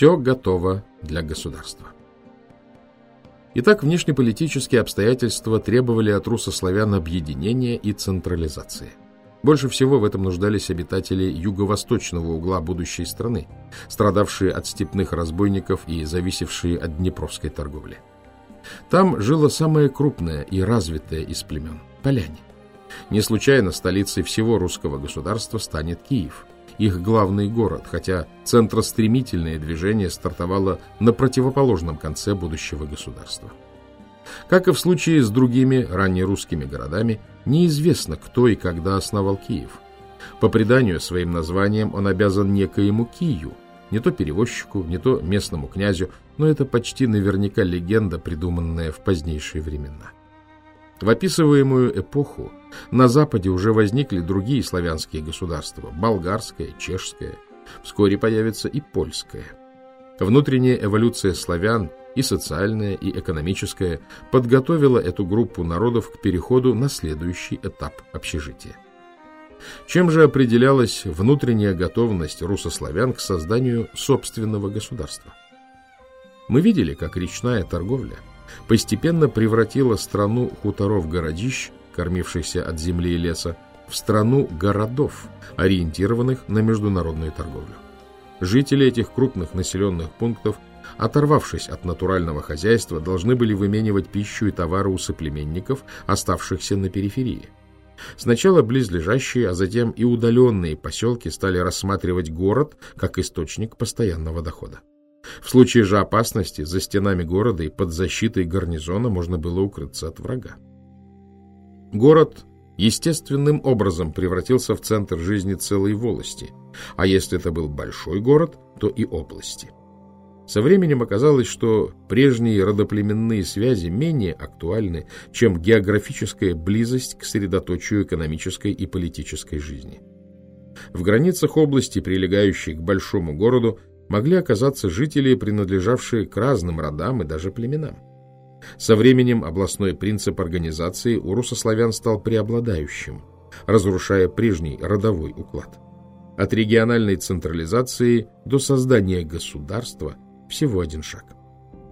Все готово для государства. Итак, внешнеполитические обстоятельства требовали от русославян объединения и централизации. Больше всего в этом нуждались обитатели юго-восточного угла будущей страны, страдавшие от степных разбойников и зависевшие от днепровской торговли. Там жило самое крупное и развитое из племен – поляне. Не случайно столицей всего русского государства станет Киев, их главный город, хотя центростремительное движение стартовало на противоположном конце будущего государства. Как и в случае с другими раннерусскими городами, неизвестно, кто и когда основал Киев. По преданию своим названием он обязан некоему Кию, не то перевозчику, не то местному князю, но это почти наверняка легенда, придуманная в позднейшие времена. В описываемую эпоху на Западе уже возникли другие славянские государства – болгарское, чешское. Вскоре появится и польское. Внутренняя эволюция славян и социальная, и экономическая подготовила эту группу народов к переходу на следующий этап общежития. Чем же определялась внутренняя готовность русославян к созданию собственного государства? Мы видели, как речная торговля – постепенно превратила страну хуторов-городищ, кормившихся от земли и леса, в страну городов, ориентированных на международную торговлю. Жители этих крупных населенных пунктов, оторвавшись от натурального хозяйства, должны были выменивать пищу и товары у соплеменников, оставшихся на периферии. Сначала близлежащие, а затем и удаленные поселки стали рассматривать город как источник постоянного дохода. В случае же опасности за стенами города и под защитой гарнизона можно было укрыться от врага. Город естественным образом превратился в центр жизни целой волости, а если это был большой город, то и области. Со временем оказалось, что прежние родоплеменные связи менее актуальны, чем географическая близость к средоточию экономической и политической жизни. В границах области, прилегающей к большому городу, могли оказаться жители, принадлежавшие к разным родам и даже племенам. Со временем областной принцип организации у русославян стал преобладающим, разрушая прежний родовой уклад. От региональной централизации до создания государства всего один шаг.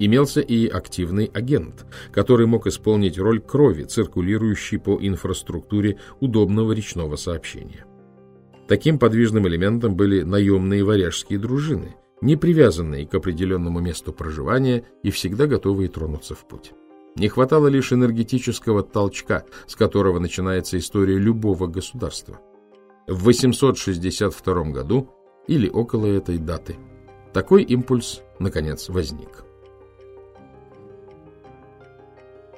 Имелся и активный агент, который мог исполнить роль крови, циркулирующей по инфраструктуре удобного речного сообщения. Таким подвижным элементом были наемные варяжские дружины – не привязанные к определенному месту проживания и всегда готовые тронуться в путь. Не хватало лишь энергетического толчка, с которого начинается история любого государства. В 862 году или около этой даты такой импульс, наконец, возник.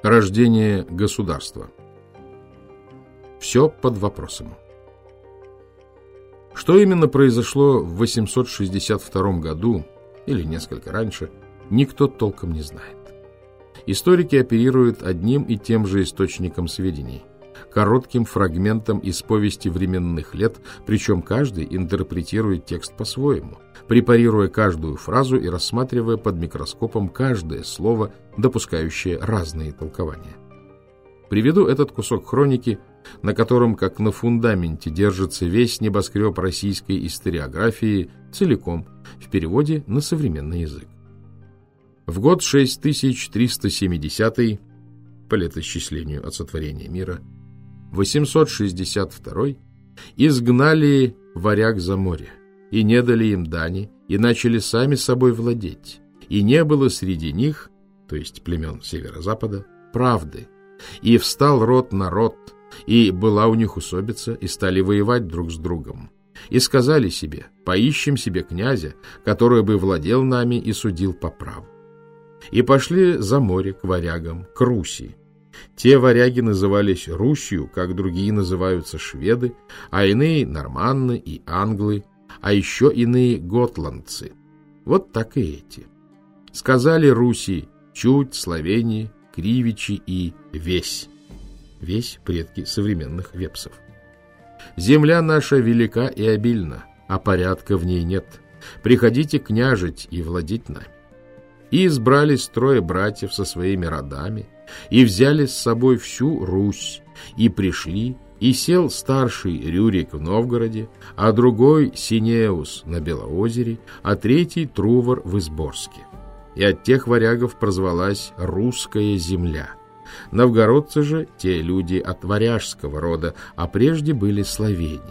Рождение государства. Все под вопросом. Что именно произошло в 862 году, или несколько раньше, никто толком не знает. Историки оперируют одним и тем же источником сведений – коротким фрагментом из повести временных лет, причем каждый интерпретирует текст по-своему, препарируя каждую фразу и рассматривая под микроскопом каждое слово, допускающее разные толкования. Приведу этот кусок хроники – на котором, как на фундаменте, держится весь небоскреб российской историографии целиком, в переводе на современный язык. В год 6370 по летосчислению от сотворения мира, 862 изгнали варяг за море, и не дали им дани, и начали сами собой владеть, и не было среди них, то есть племен северо-запада, правды, и встал род на род, и была у них усобица, и стали воевать друг с другом. И сказали себе, поищем себе князя, который бы владел нами и судил по праву. И пошли за море к варягам, к Руси. Те варяги назывались Русью, как другие называются шведы, а иные норманны и англы, а еще иные готландцы. Вот так и эти. Сказали Руси, чуть, Словении, Кривичи и Весь весь предки современных вепсов. Земля наша велика и обильна, а порядка в ней нет. Приходите княжить и владеть нами. И избрали строя братьев со своими родами, и взяли с собой всю Русь, и пришли, И сел старший Рюрик в Новгороде, а другой Синеус на Белоозере, а третий Трувор в Изборске. И от тех варягов прозвалась «Русская земля». Новгородцы же – те люди от варяжского рода, а прежде были словени.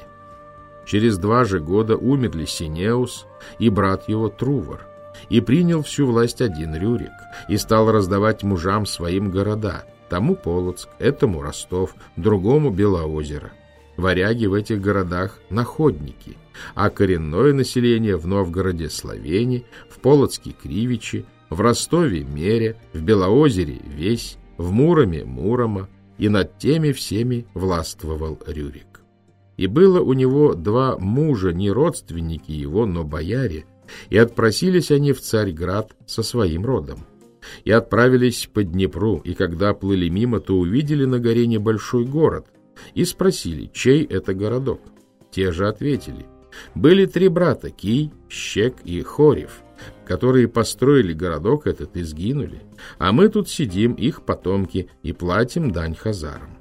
Через два же года умерли Синеус и брат его Трувор, и принял всю власть один Рюрик, и стал раздавать мужам своим города, тому Полоцк, этому Ростов, другому Белоозеро. Варяги в этих городах – находники, а коренное население в Новгороде – словени, в Полоцке – кривичи, в Ростове – мере, в Белоозере – весь, в Муроме – Мурома, и над теми всеми властвовал Рюрик. И было у него два мужа, не родственники его, но бояре, и отпросились они в Царьград со своим родом. И отправились по Днепру, и когда плыли мимо, то увидели на горе небольшой город, и спросили, чей это городок. Те же ответили. Были три брата, Кий, Щек и Хорев, которые построили городок этот и сгинули, а мы тут сидим, их потомки, и платим дань хазарам.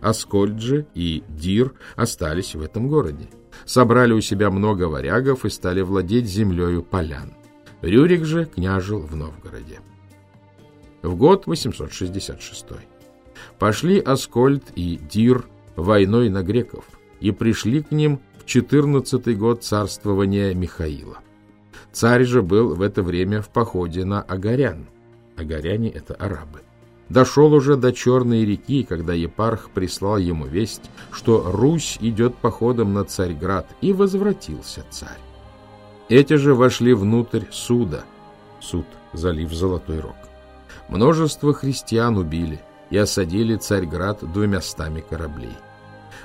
Аскольд и Дир остались в этом городе собрали у себя много варягов и стали владеть землею полян. Рюрик же княжил в Новгороде. В год 866 пошли Аскольд и Дир войной на греков и пришли к ним в 14 год царствования Михаила. Царь же был в это время в походе на Агарян. Агаряне — это арабы. Дошел уже до Черной реки, когда епарх прислал ему весть, что Русь идет походом на Царьград, и возвратился царь. Эти же вошли внутрь суда, суд, залив Золотой Рог. Множество христиан убили и осадили Царьград двумястами кораблей.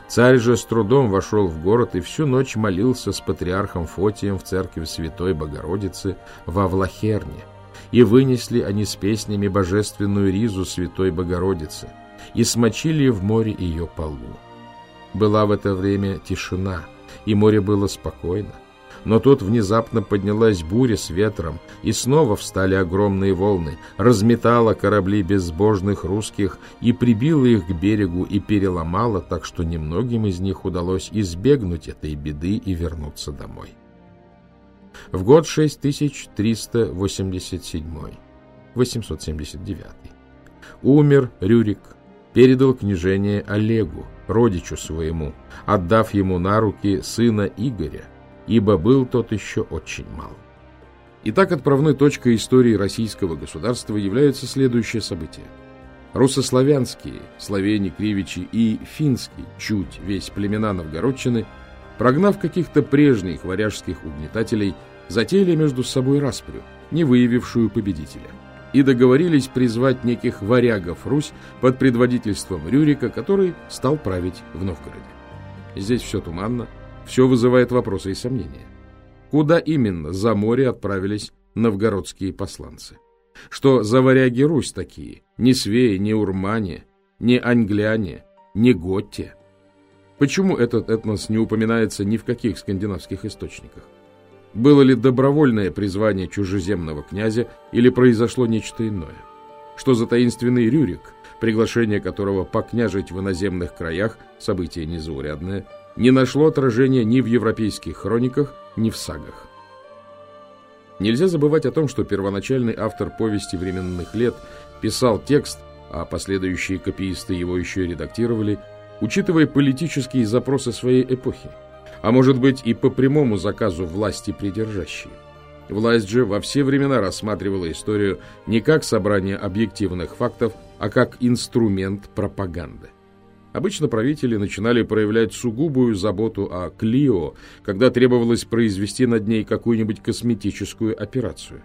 Царь же с трудом вошел в город и всю ночь молился с патриархом Фотием в церкви Святой Богородицы во Влахерне, и вынесли они с песнями божественную ризу Святой Богородицы, и смочили в море ее полу. Была в это время тишина, и море было спокойно. Но тут внезапно поднялась буря с ветром, и снова встали огромные волны, разметала корабли безбожных русских и прибила их к берегу и переломала, так что немногим из них удалось избегнуть этой беды и вернуться домой в год 6387, 879. Умер Рюрик, передал княжение Олегу, родичу своему, отдав ему на руки сына Игоря, ибо был тот еще очень мал. Итак, отправной точкой истории российского государства являются следующие события. Руссославянские, словени, кривичи и финский, чуть весь племена новгородчины, прогнав каких-то прежних варяжских угнетателей, затеяли между собой распрю, не выявившую победителя, и договорились призвать неких варягов Русь под предводительством Рюрика, который стал править в Новгороде. Здесь все туманно, все вызывает вопросы и сомнения. Куда именно за море отправились новгородские посланцы? Что за варяги Русь такие? Не свеи, не урмане, не англяне, не готте? Почему этот этнос не упоминается ни в каких скандинавских источниках? Было ли добровольное призвание чужеземного князя или произошло нечто иное? Что за таинственный Рюрик, приглашение которого покняжить в иноземных краях, событие незаурядное, не нашло отражения ни в европейских хрониках, ни в сагах? Нельзя забывать о том, что первоначальный автор повести временных лет писал текст, а последующие копиисты его еще редактировали, учитывая политические запросы своей эпохи а может быть и по прямому заказу власти придержащей. Власть же во все времена рассматривала историю не как собрание объективных фактов, а как инструмент пропаганды. Обычно правители начинали проявлять сугубую заботу о Клио, когда требовалось произвести над ней какую-нибудь косметическую операцию.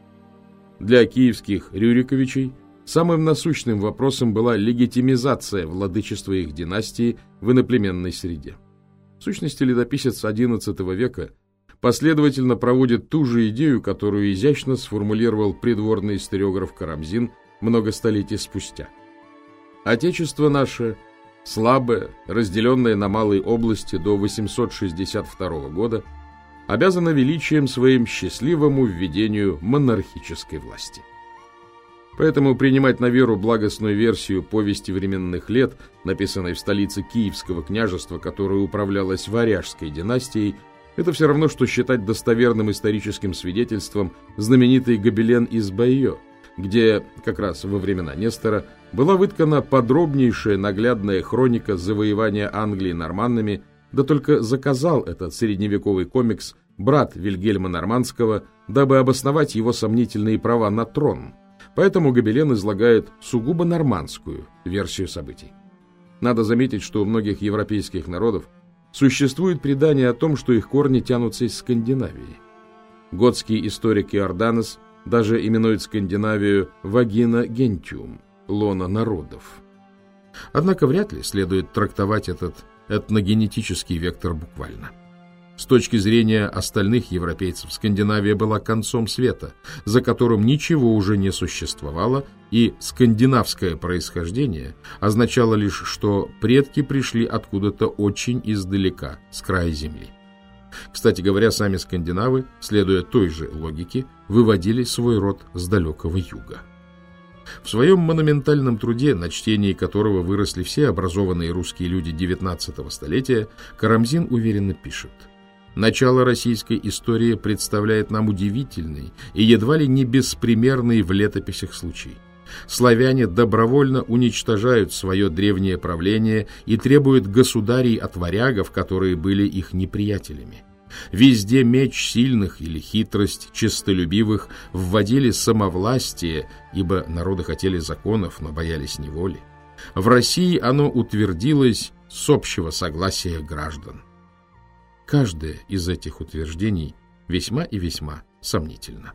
Для киевских Рюриковичей самым насущным вопросом была легитимизация владычества их династии в иноплеменной среде. В сущности, летописец XI века последовательно проводит ту же идею, которую изящно сформулировал придворный историограф Карамзин много столетий спустя. Отечество наше, слабое, разделенное на малые области до 862 года, обязано величием своим счастливому введению монархической власти. Поэтому принимать на веру благостную версию повести временных лет, написанной в столице Киевского княжества, которое управлялось Варяжской династией, это все равно, что считать достоверным историческим свидетельством знаменитый гобелен из Байо, где, как раз во времена Нестора, была выткана подробнейшая наглядная хроника завоевания Англии норманнами, да только заказал этот средневековый комикс брат Вильгельма Нормандского, дабы обосновать его сомнительные права на трон. Поэтому Гобелен излагает сугубо нормандскую версию событий. Надо заметить, что у многих европейских народов Существует предание о том, что их корни тянутся из Скандинавии. Готский историк Иорданес даже именует Скандинавию «вагина гентиум» – лона народов. Однако вряд ли следует трактовать этот этногенетический вектор буквально. С точки зрения остальных европейцев, Скандинавия была концом света, за которым ничего уже не существовало, и скандинавское происхождение означало лишь, что предки пришли откуда-то очень издалека, с края земли. Кстати говоря, сами скандинавы, следуя той же логике, выводили свой род с далекого юга. В своем монументальном труде, на чтении которого выросли все образованные русские люди XIX столетия, Карамзин уверенно пишет – Начало российской истории представляет нам удивительный и едва ли не беспримерный в летописях случай. Славяне добровольно уничтожают свое древнее правление и требуют государей от варягов, которые были их неприятелями. Везде меч сильных или хитрость честолюбивых вводили самовластие, ибо народы хотели законов, но боялись неволи. В России оно утвердилось с общего согласия граждан. Каждое из этих утверждений весьма и весьма сомнительно.